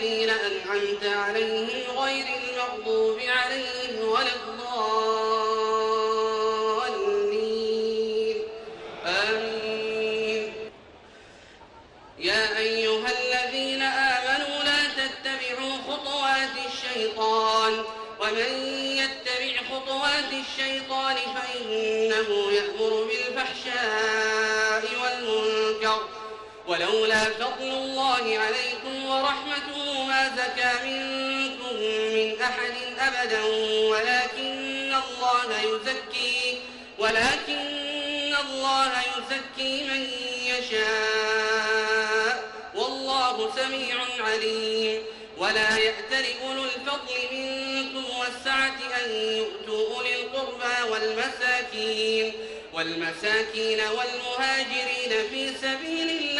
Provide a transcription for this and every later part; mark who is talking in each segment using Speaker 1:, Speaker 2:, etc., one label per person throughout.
Speaker 1: الذين أنعمت عليهم غير المغضوب عليهم ولا الضالين. آمين. يا أيها الذين آمنوا لا تتبعوا خطوات الشيطان. ومن يتبع خطوات الشيطان فإنه يأمر بالفحشاء والمنكر. ولولا فضل الله عليكم ورحمته ما زكى منكم من أحد أبدا ولكن الله يزكي ولكن الله يزكي من يشاء. والله سميع عليم. ولا يأتل أولو الفضل منكم والسعة أن يؤتوا أولي القربى والمساكين والمساكين والمهاجرين في سبيل الله.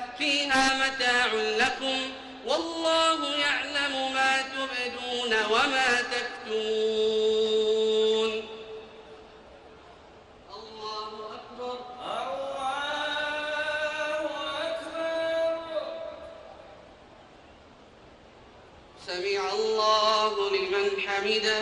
Speaker 1: فيها متاع لكم والله يعلم ما تبدون وما تكتمون. الله أكبر.
Speaker 2: الله أكبر.
Speaker 1: سمع الله لمن حمده.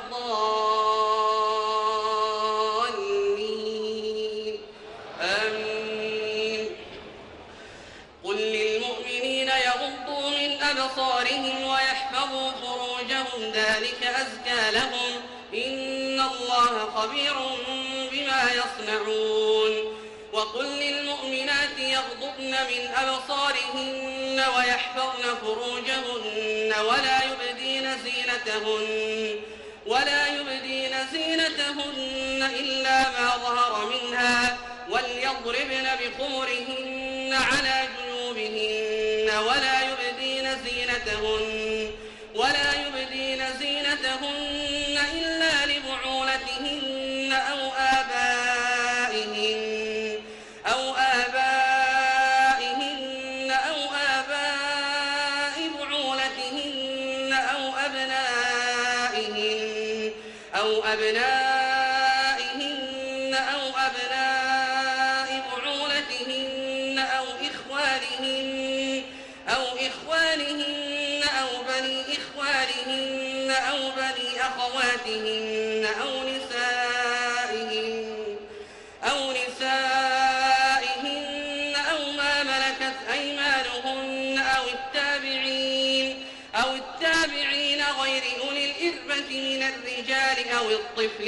Speaker 1: ذلك أزكى لهم. إن الله خبير بما يصنعون. وقل للمؤمنات يغضبن من أبصارهن ويحفظن فروجهن ولا يبدين زينتهن ولا يبدين زينتهن إلا ما ظهر منها وليضربن بخمرهن على جيوبهن ولا يبدين زينتهن ولا يبدين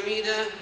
Speaker 1: لمن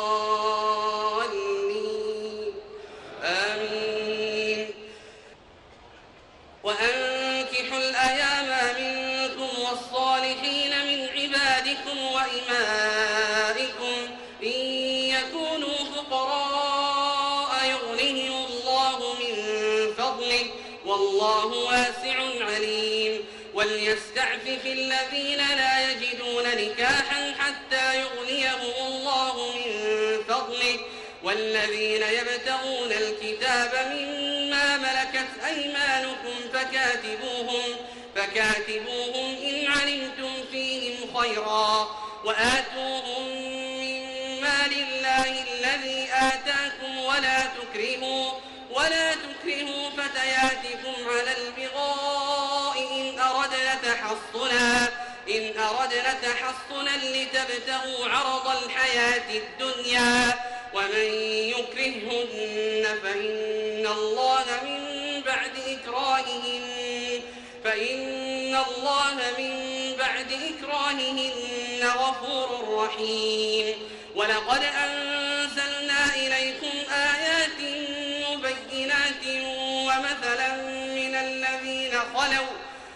Speaker 1: وليستعفف الذين لا يجدون نكاحا حتى يغنيهم الله من فضله. والذين يبتغون الكتاب مما ملكت أيمانكم فكاتبوهم فكاتبوهم إن علمتم فيهم خيرا. وآتوهم مما لله الذي آتاكم ولا تكرهوا ولا تكرهوا فتياتكم على أردنا تحصنا إن أردنا تحصنا لتبتغوا عرض الحياة الدنيا. ومن يكرههن فإن الله من بعد إكراههن. فإن الله من بعد إكراههن غفور رحيم. ولقد أنزلنا إليكم آيات مبينات ومثلا من الذين خلوا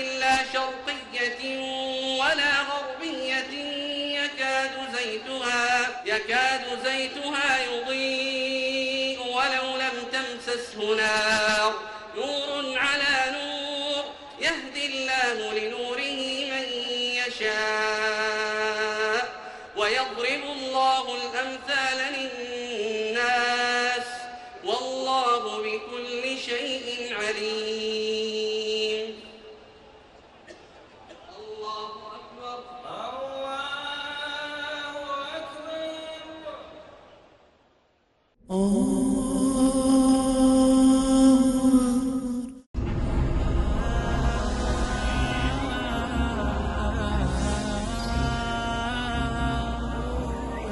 Speaker 1: زيتونة لا شرقية ولا غربية يكاد زيتها, يكاد زيتها يضيء ولو لم تمسسه نار.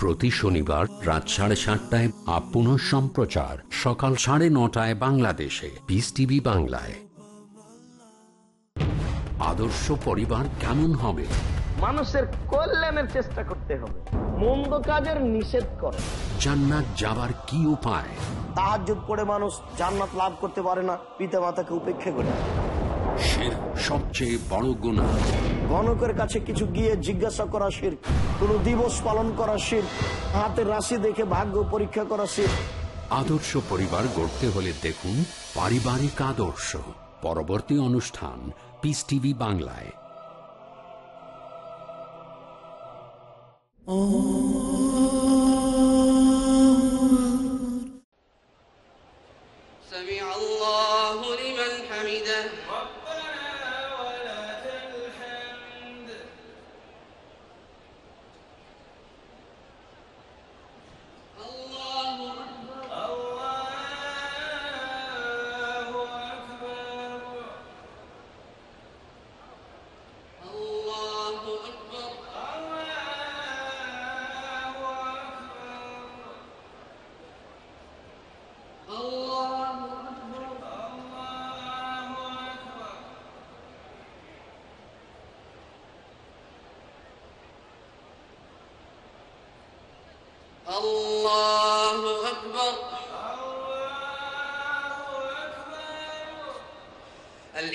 Speaker 3: প্রতি শনিবার রাত সাড়ে সাতটায় আপন সম্প্রচার। সকাল সাড়ে নটায় বাংলাদেশে। পিস টিভি বাংলায়। আদর্শ পরিবার কেমন হবে?
Speaker 4: মানুষের কল্যাণের চেষ্টা করতে হবে। মন্দ কাজের নিষেধ করে।
Speaker 3: জান্নাত যাবার কি উপায়?
Speaker 5: তাহাজ্জুদ পড়ে মানুষ জান্নাত লাভ করতে পারে না পিতা মাতাকে উপেক্ষা করে।
Speaker 3: শির সবচেয়ে বড় গুণা
Speaker 5: গণকের কাছে কিছু গিয়ে জিজ্ঞাসা করা শির কোন দিবস পালন করা শির হাতের রাশি দেখে ভাগ্য পরীক্ষা করা শির
Speaker 3: আদর্শ পরিবার গড়তে হলে দেখুন পারিবারিক আদর্শ পরবর্তী অনুষ্ঠান পিস টিভি বাংলায়
Speaker 1: سمع الله لمن حمده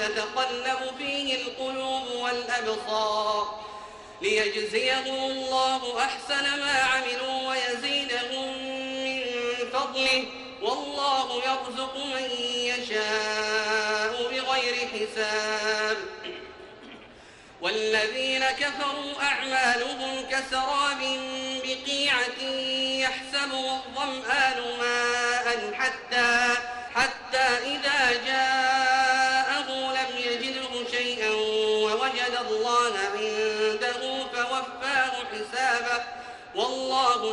Speaker 1: تتقلب فيه القلوب والأبصار ليجزيهم الله أحسن ما عملوا ويزيدهم من فضله والله يرزق من يشاء بغير حساب والذين كفروا أعمالهم كسراب بقيعة يحسبه الظمآن ماء حتى حتى إذا جاءه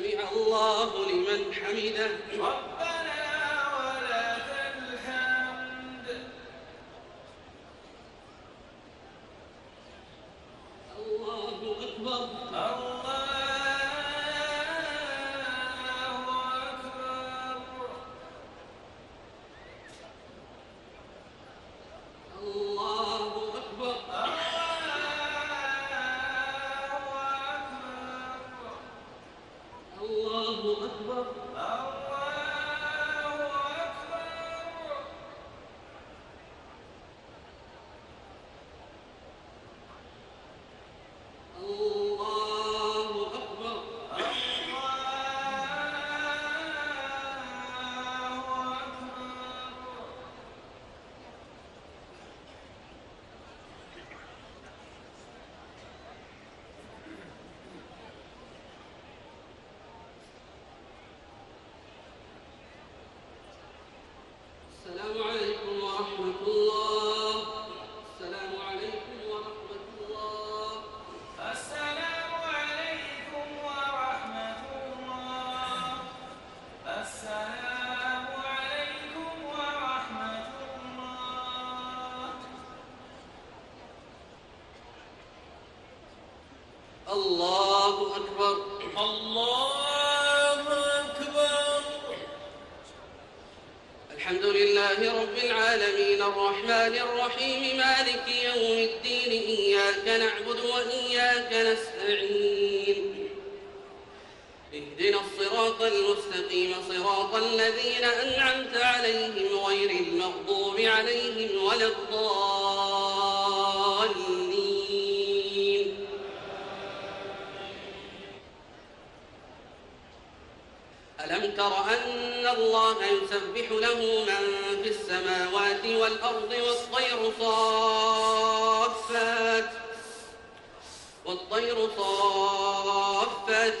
Speaker 1: سمع الله لمن حمده. المستقيم صراط الذين أنعمت عليهم غير المغضوب عليهم ولا الضالين. ألم تر أن الله يسبح له من في السماوات والأرض والطير صافات والطير صافات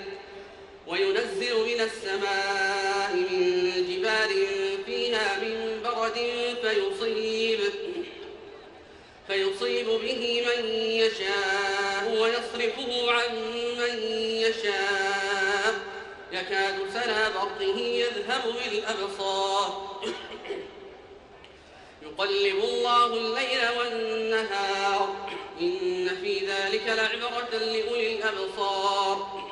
Speaker 1: وينزل من السماء من جبال فيها من برد فيصيب فيصيب به من يشاء ويصرفه عن من يشاء. يكاد سنا برقه يذهب بالأبصار. يقلب الله الليل والنهار. إن في ذلك لعبرة لأولي الأبصار.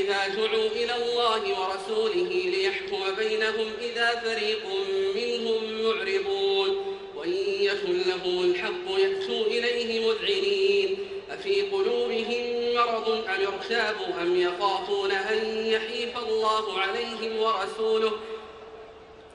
Speaker 1: وإذا دعوا إلى الله ورسوله ليحكم بينهم إذا فريق منهم معرضون وإن يكن لهم الحق يأتوا إليه مذعنين. أفي قلوبهم مرض أم ارتابوا أم يخافون أن يحيف الله عليهم ورسوله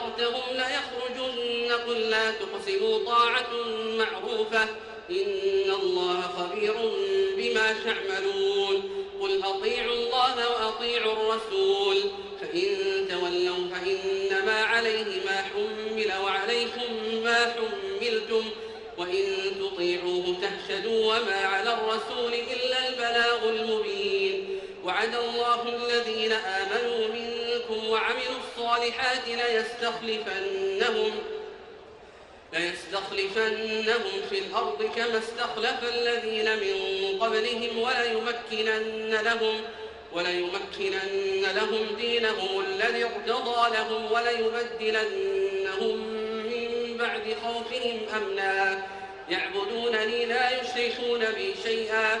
Speaker 1: أمرتهم ليخرجن قل لا تقسموا طاعة معروفة. إن الله خبير بما تعملون. قل أطيعوا الله وأطيعوا الرسول. فإن تولوا فإنما عليه ما حمل وعليكم ما حملتم. وإن تطيعوه تهتدوا وما على الرسول إلا البلاغ المبين. وعد الله الذين آمنوا منكم وعملوا الصالحات ليستخلفنهم ليستخلفنهم في الأرض كما استخلف الذين من قبلهم وليمكنن لهم وليمكنن لهم دينهم الذي ارتضى لهم وليبدلنهم من بعد خوفهم أمنا. يعبدونني لا يشركون بي شيئا.